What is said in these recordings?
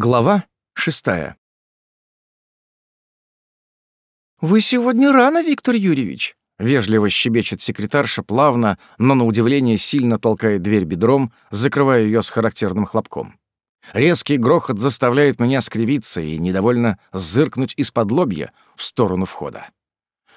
Глава шестая. «Вы сегодня рано, Виктор Юрьевич», — вежливо щебечет секретарша, плавно, но на удивление сильно толкает дверь бедром, закрывая ее с характерным хлопком. Резкий грохот заставляет меня скривиться и недовольно зыркнуть из-под лобья в сторону входа.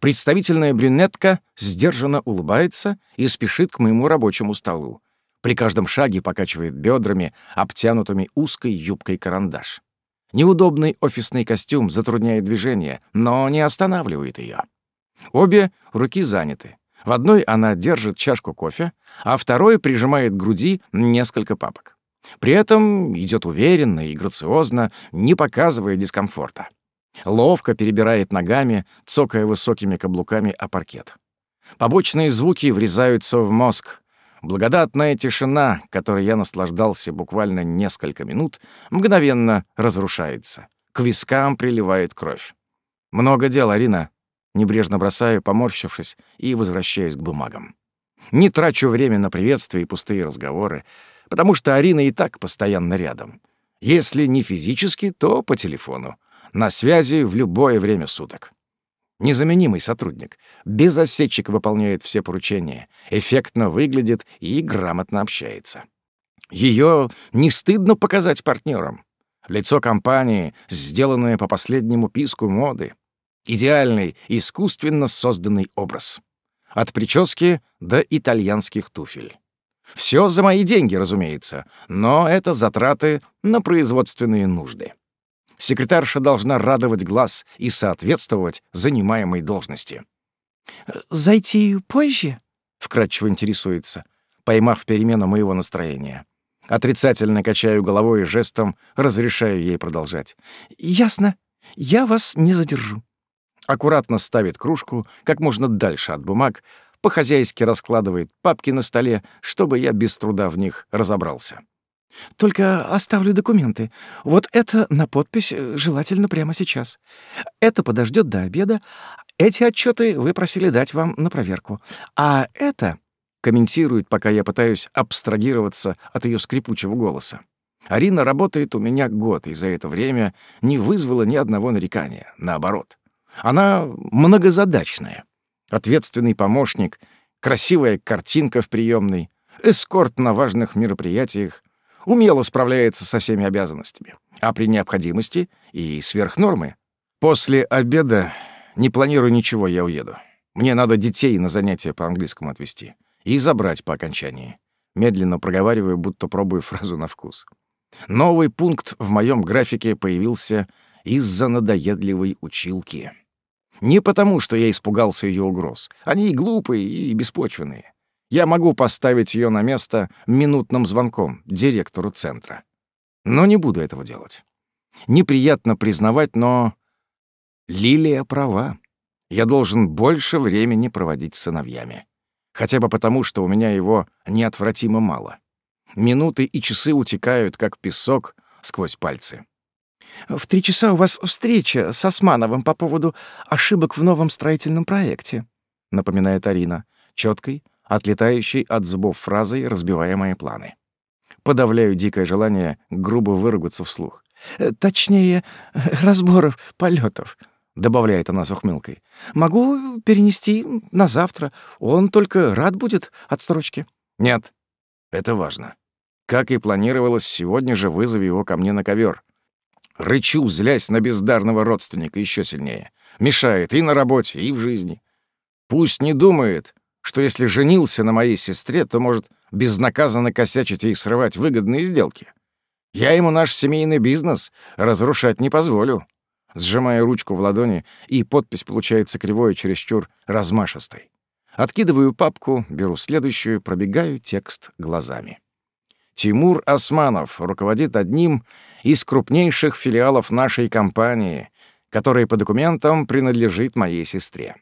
Представительная брюнетка сдержанно улыбается и спешит к моему рабочему столу, при каждом шаге покачивает бедрами, обтянутыми узкой юбкой карандаш. Неудобный офисный костюм затрудняет движение, но не останавливает ее. Обе руки заняты. В одной она держит чашку кофе, а второй прижимает к груди несколько папок. При этом идет уверенно и грациозно, не показывая дискомфорта. Ловко перебирает ногами, цокая высокими каблуками о паркет. Побочные звуки врезаются в мозг, Благодатная тишина, которой я наслаждался буквально несколько минут, мгновенно разрушается. К вискам приливает кровь. «Много дел, Арина». Небрежно бросаю, поморщившись, и возвращаюсь к бумагам. Не трачу время на приветствия и пустые разговоры, потому что Арина и так постоянно рядом. Если не физически, то по телефону. На связи в любое время суток. Незаменимый сотрудник. Без осечек выполняет все поручения, эффектно выглядит и грамотно общается. Ее не стыдно показать партнерам. Лицо компании, сделанное по последнему писку моды. Идеальный, искусственно созданный образ. От прически до итальянских туфель. Все за мои деньги, разумеется, но это затраты на производственные нужды. Секретарша должна радовать глаз и соответствовать занимаемой должности. «Зайти позже?» — вкратчиво интересуется, поймав перемену моего настроения. Отрицательно качаю головой и жестом разрешаю ей продолжать. «Ясно. Я вас не задержу». Аккуратно ставит кружку как можно дальше от бумаг, по-хозяйски раскладывает папки на столе, чтобы я без труда в них разобрался. Только оставлю документы. Вот это на подпись, э, желательно прямо сейчас. Это подождет до обеда. Эти отчеты вы просили дать вам на проверку. А это комментирует, пока я пытаюсь абстрагироваться от ее скрипучего голоса. Арина работает у меня год, и за это время не вызвала ни одного нарекания. Наоборот. Она многозадачная. Ответственный помощник, красивая картинка в приемной, эскорт на важных мероприятиях — умело справляется со всеми обязанностями, а при необходимости и сверх нормы. После обеда не планирую ничего, я уеду. Мне надо детей на занятия по английскому отвезти и забрать по окончании. Медленно проговариваю, будто пробую фразу на вкус. Новый пункт в моем графике появился из-за надоедливой училки. Не потому, что я испугался ее угроз. Они и глупые, и беспочвенные я могу поставить ее на место минутным звонком директору центра. Но не буду этого делать. Неприятно признавать, но Лилия права. Я должен больше времени проводить с сыновьями. Хотя бы потому, что у меня его неотвратимо мало. Минуты и часы утекают, как песок, сквозь пальцы. «В три часа у вас встреча с Османовым по поводу ошибок в новом строительном проекте», — напоминает Арина, четкой, отлетающей от зубов фразой, разбивая мои планы. Подавляю дикое желание грубо выругаться вслух. «Э, «Точнее, разборов полетов, добавляет она с ухмылкой. «Могу перенести на завтра. Он только рад будет отсрочке». «Нет, это важно. Как и планировалось, сегодня же вызови его ко мне на ковер. Рычу, злясь на бездарного родственника еще сильнее. Мешает и на работе, и в жизни. Пусть не думает, что если женился на моей сестре, то может безнаказанно косячить и срывать выгодные сделки. Я ему наш семейный бизнес разрушать не позволю. Сжимая ручку в ладони, и подпись получается кривой и чересчур размашистой. Откидываю папку, беру следующую, пробегаю текст глазами. Тимур Османов руководит одним из крупнейших филиалов нашей компании, который по документам принадлежит моей сестре.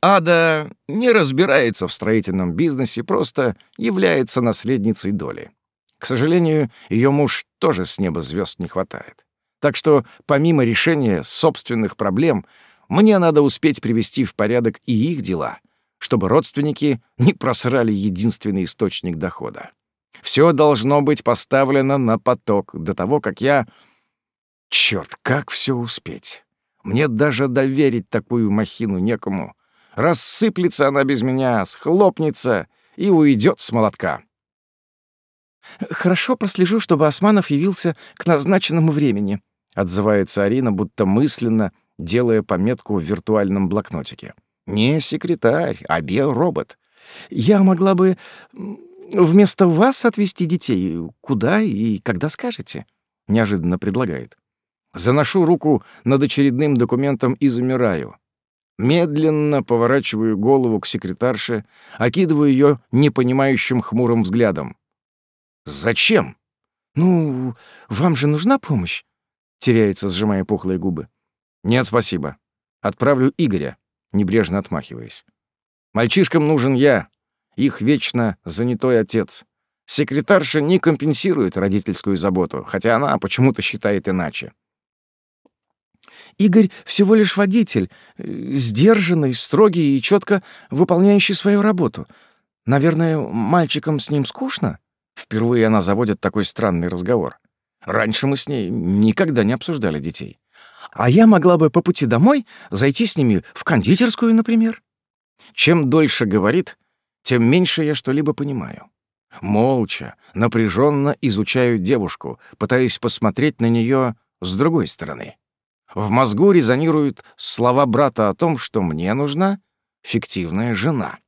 Ада не разбирается в строительном бизнесе, просто является наследницей доли. К сожалению, ее муж тоже с неба звезд не хватает. Так что, помимо решения собственных проблем, мне надо успеть привести в порядок и их дела, чтобы родственники не просрали единственный источник дохода. Все должно быть поставлено на поток до того, как я Черт, как все успеть? Мне даже доверить такую махину некому. Рассыплется она без меня, схлопнется и уйдет с молотка. «Хорошо прослежу, чтобы Османов явился к назначенному времени», — отзывается Арина, будто мысленно, делая пометку в виртуальном блокнотике. «Не секретарь, а биоробот. Я могла бы вместо вас отвезти детей. Куда и когда скажете?» — неожиданно предлагает. Заношу руку над очередным документом и замираю. Медленно поворачиваю голову к секретарше, окидываю ее непонимающим хмурым взглядом. «Зачем?» «Ну, вам же нужна помощь?» — теряется, сжимая пухлые губы. «Нет, спасибо. Отправлю Игоря», — небрежно отмахиваясь. «Мальчишкам нужен я, их вечно занятой отец. Секретарша не компенсирует родительскую заботу, хотя она почему-то считает иначе. Игорь всего лишь водитель, э, сдержанный, строгий и четко выполняющий свою работу. Наверное, мальчикам с ним скучно? Впервые она заводит такой странный разговор. Раньше мы с ней никогда не обсуждали детей. А я могла бы по пути домой зайти с ними в кондитерскую, например. Чем дольше говорит, тем меньше я что-либо понимаю. Молча, напряженно изучаю девушку, пытаясь посмотреть на нее с другой стороны. В мозгу резонируют слова брата о том, что мне нужна фиктивная жена.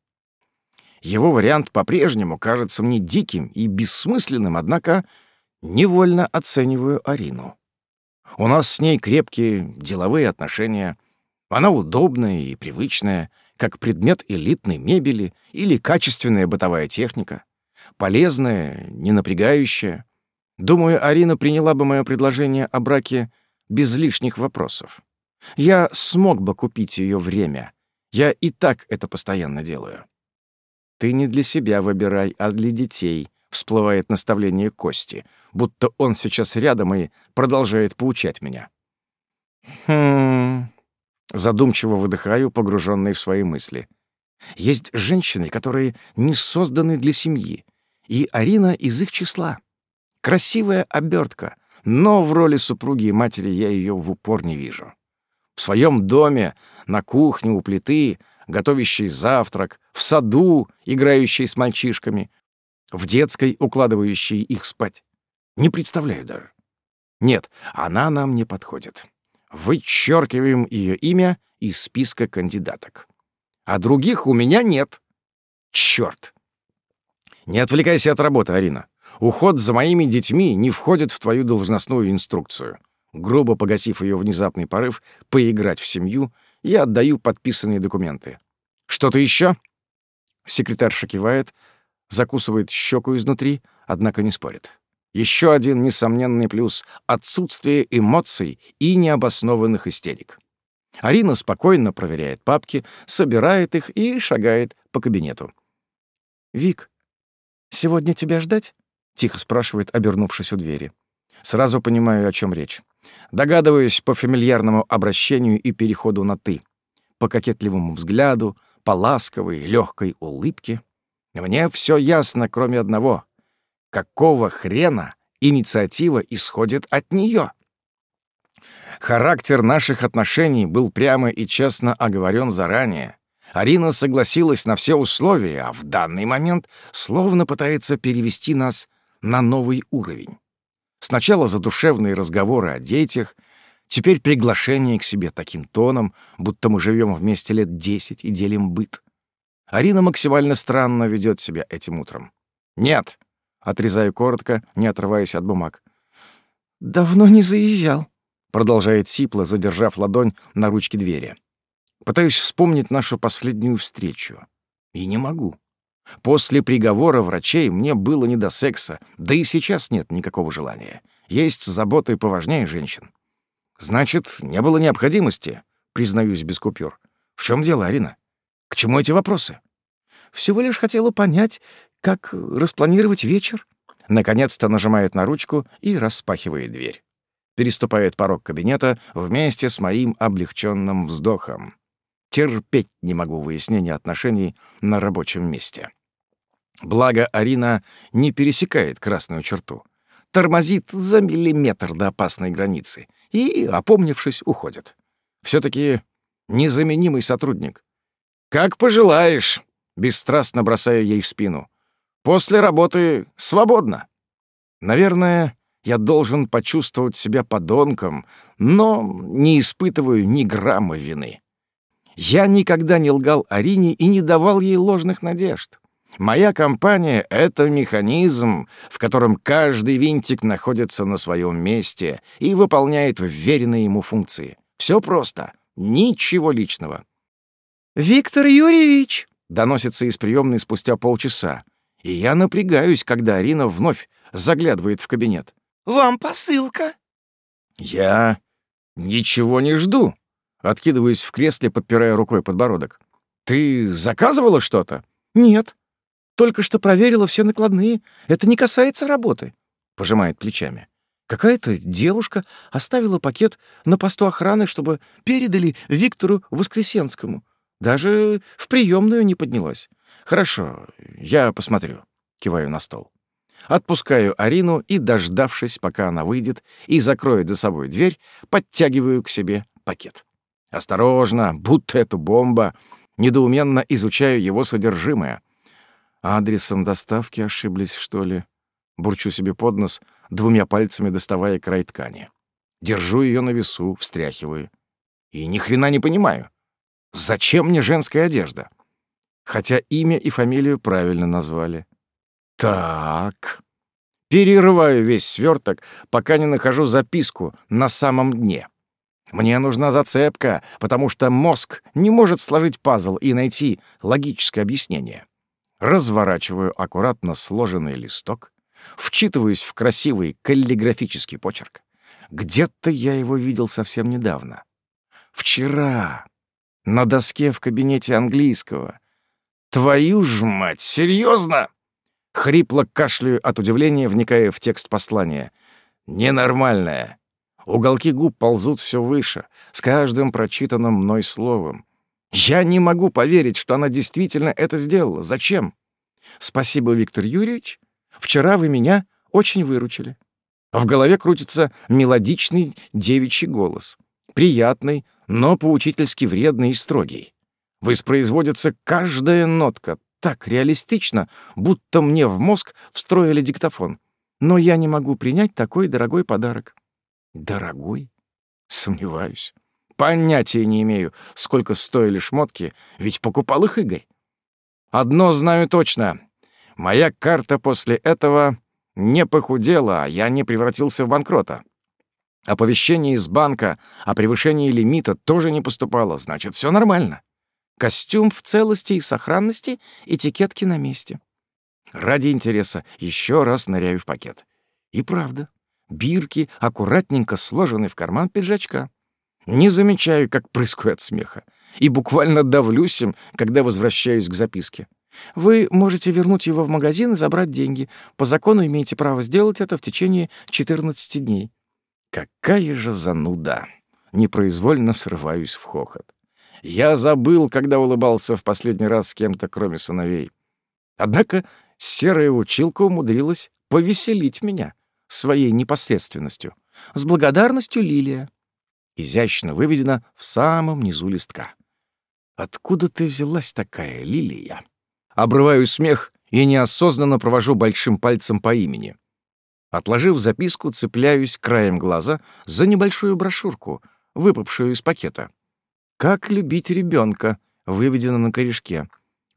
Его вариант по-прежнему кажется мне диким и бессмысленным, однако невольно оцениваю Арину. У нас с ней крепкие деловые отношения. Она удобная и привычная, как предмет элитной мебели или качественная бытовая техника. Полезная, не напрягающая. Думаю, Арина приняла бы мое предложение о браке без лишних вопросов. Я смог бы купить ее время. Я и так это постоянно делаю. Ты не для себя выбирай, а для детей, всплывает наставление Кости, будто он сейчас рядом и продолжает поучать меня. Хм. Задумчиво выдыхаю, погруженный в свои мысли. Есть женщины, которые не созданы для семьи, и Арина из их числа. Красивая обертка, но в роли супруги и матери я ее в упор не вижу. В своем доме, на кухне у плиты, готовящей завтрак, в саду, играющей с мальчишками, в детской, укладывающей их спать. Не представляю даже. Нет, она нам не подходит. Вычеркиваем ее имя из списка кандидаток. А других у меня нет. Черт! Не отвлекайся от работы, Арина. Уход за моими детьми не входит в твою должностную инструкцию. Грубо погасив ее внезапный порыв поиграть в семью, я отдаю подписанные документы. Что-то еще? Секретарша кивает, закусывает щеку изнутри, однако не спорит. Еще один несомненный плюс — отсутствие эмоций и необоснованных истерик. Арина спокойно проверяет папки, собирает их и шагает по кабинету. «Вик, сегодня тебя ждать?» — тихо спрашивает, обернувшись у двери. Сразу понимаю, о чем речь. Догадываюсь по фамильярному обращению и переходу на «ты», по кокетливому взгляду, по ласковой, легкой улыбке. Мне все ясно, кроме одного. Какого хрена инициатива исходит от нее? Характер наших отношений был прямо и честно оговорен заранее. Арина согласилась на все условия, а в данный момент словно пытается перевести нас на новый уровень. Сначала задушевные разговоры о детях, теперь приглашение к себе таким тоном, будто мы живем вместе лет десять и делим быт. Арина максимально странно ведет себя этим утром. «Нет», — отрезаю коротко, не отрываясь от бумаг. «Давно не заезжал», — продолжает Сипла, задержав ладонь на ручке двери. Пытаюсь вспомнить нашу последнюю встречу. И не могу. После приговора врачей мне было не до секса, да и сейчас нет никакого желания. Есть заботы поважнее женщин. Значит, не было необходимости, признаюсь без купюр. В чем дело, Арина? К чему эти вопросы? Всего лишь хотела понять, как распланировать вечер. Наконец-то нажимает на ручку и распахивает дверь. Переступает порог кабинета вместе с моим облегченным вздохом. Терпеть не могу выяснения отношений на рабочем месте. Благо, Арина не пересекает красную черту. Тормозит за миллиметр до опасной границы. и, опомнившись, уходит. все таки незаменимый сотрудник. «Как пожелаешь», — бесстрастно бросаю ей в спину. «После работы свободно». Наверное, я должен почувствовать себя подонком, но не испытываю ни грамма вины. Я никогда не лгал Арине и не давал ей ложных надежд. Моя компания — это механизм, в котором каждый винтик находится на своем месте и выполняет вверенные ему функции. Все просто, ничего личного. «Виктор Юрьевич!» — доносится из приемной спустя полчаса, и я напрягаюсь, когда Арина вновь заглядывает в кабинет. «Вам посылка!» «Я ничего не жду», — откидываюсь в кресле, подпирая рукой подбородок. «Ты заказывала что-то?» «Нет», только что проверила все накладные. Это не касается работы», — пожимает плечами. Какая-то девушка оставила пакет на посту охраны, чтобы передали Виктору Воскресенскому. Даже в приемную не поднялась. «Хорошо, я посмотрю», — киваю на стол. Отпускаю Арину и, дождавшись, пока она выйдет и закроет за собой дверь, подтягиваю к себе пакет. Осторожно, будто это бомба, недоуменно изучаю его содержимое — Адресом доставки ошиблись, что ли? Бурчу себе под нос, двумя пальцами доставая край ткани. Держу ее на весу, встряхиваю. И ни хрена не понимаю. Зачем мне женская одежда? Хотя имя и фамилию правильно назвали. Так. Перерываю весь сверток, пока не нахожу записку на самом дне. Мне нужна зацепка, потому что мозг не может сложить пазл и найти логическое объяснение разворачиваю аккуратно сложенный листок, вчитываюсь в красивый каллиграфический почерк. Где-то я его видел совсем недавно. Вчера. На доске в кабинете английского. Твою ж мать, серьезно? Хрипло кашляю от удивления, вникая в текст послания. Ненормальное. Уголки губ ползут все выше, с каждым прочитанным мной словом. Я не могу поверить, что она действительно это сделала. Зачем? Спасибо, Виктор Юрьевич. Вчера вы меня очень выручили. В голове крутится мелодичный девичий голос. Приятный, но поучительски вредный и строгий. Воспроизводится каждая нотка так реалистично, будто мне в мозг встроили диктофон. Но я не могу принять такой дорогой подарок. Дорогой? Сомневаюсь. Понятия не имею, сколько стоили шмотки, ведь покупал их Игорь. Одно знаю точно. Моя карта после этого не похудела, а я не превратился в банкрота. Оповещение из банка о превышении лимита тоже не поступало, значит, все нормально. Костюм в целости и сохранности, этикетки на месте. Ради интереса еще раз ныряю в пакет. И правда, бирки аккуратненько сложены в карман пиджачка. Не замечаю, как прыскаю от смеха, и буквально давлюсь им, когда возвращаюсь к записке. Вы можете вернуть его в магазин и забрать деньги. По закону имеете право сделать это в течение 14 дней. Какая же зануда! Непроизвольно срываюсь в хохот. Я забыл, когда улыбался в последний раз с кем-то, кроме сыновей. Однако серая училка умудрилась повеселить меня своей непосредственностью. С благодарностью Лилия изящно выведена в самом низу листка. «Откуда ты взялась такая, Лилия?» Обрываю смех и неосознанно провожу большим пальцем по имени. Отложив записку, цепляюсь краем глаза за небольшую брошюрку, выпавшую из пакета. «Как любить ребенка выведено на корешке.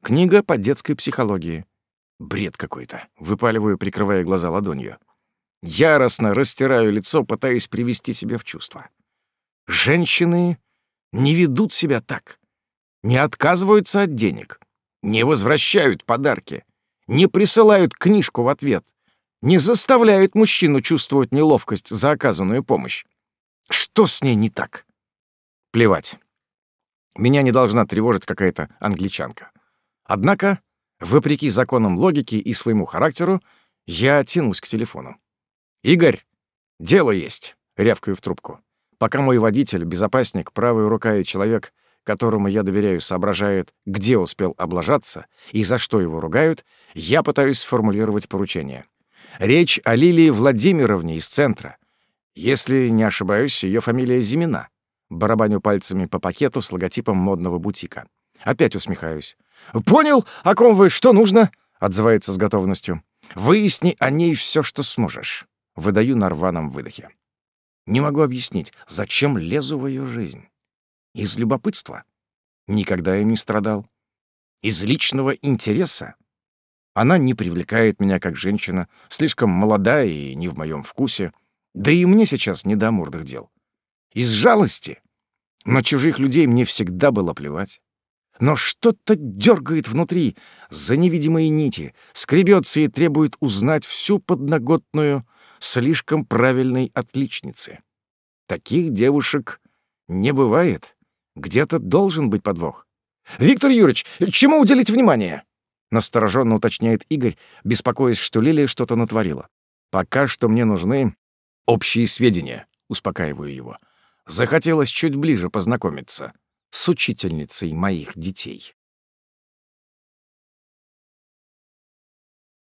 Книга по детской психологии. Бред какой-то. Выпаливаю, прикрывая глаза ладонью. Яростно растираю лицо, пытаясь привести себя в чувство. Женщины не ведут себя так, не отказываются от денег, не возвращают подарки, не присылают книжку в ответ, не заставляют мужчину чувствовать неловкость за оказанную помощь. Что с ней не так? Плевать. Меня не должна тревожить какая-то англичанка. Однако, вопреки законам логики и своему характеру, я тянусь к телефону. «Игорь, дело есть», — рявкаю в трубку. Пока мой водитель, безопасник, правая рука и человек, которому я доверяю, соображает, где успел облажаться и за что его ругают, я пытаюсь сформулировать поручение. Речь о Лилии Владимировне из центра. Если не ошибаюсь, ее фамилия Зимина. Барабаню пальцами по пакету с логотипом модного бутика. Опять усмехаюсь. «Понял, о ком вы, что нужно?» — отзывается с готовностью. «Выясни о ней все, что сможешь». Выдаю на рваном выдохе. Не могу объяснить, зачем лезу в ее жизнь. Из любопытства. Никогда я не страдал. Из личного интереса. Она не привлекает меня как женщина, слишком молодая и не в моем вкусе. Да и мне сейчас не до мордых дел. Из жалости. На чужих людей мне всегда было плевать. Но что-то дергает внутри, за невидимые нити, скребется и требует узнать всю подноготную слишком правильной отличницы. Таких девушек не бывает. Где-то должен быть подвох. «Виктор Юрьевич, чему уделить внимание?» Настороженно уточняет Игорь, беспокоясь, что Лилия что-то натворила. «Пока что мне нужны общие сведения», — успокаиваю его. Захотелось чуть ближе познакомиться с учительницей моих детей.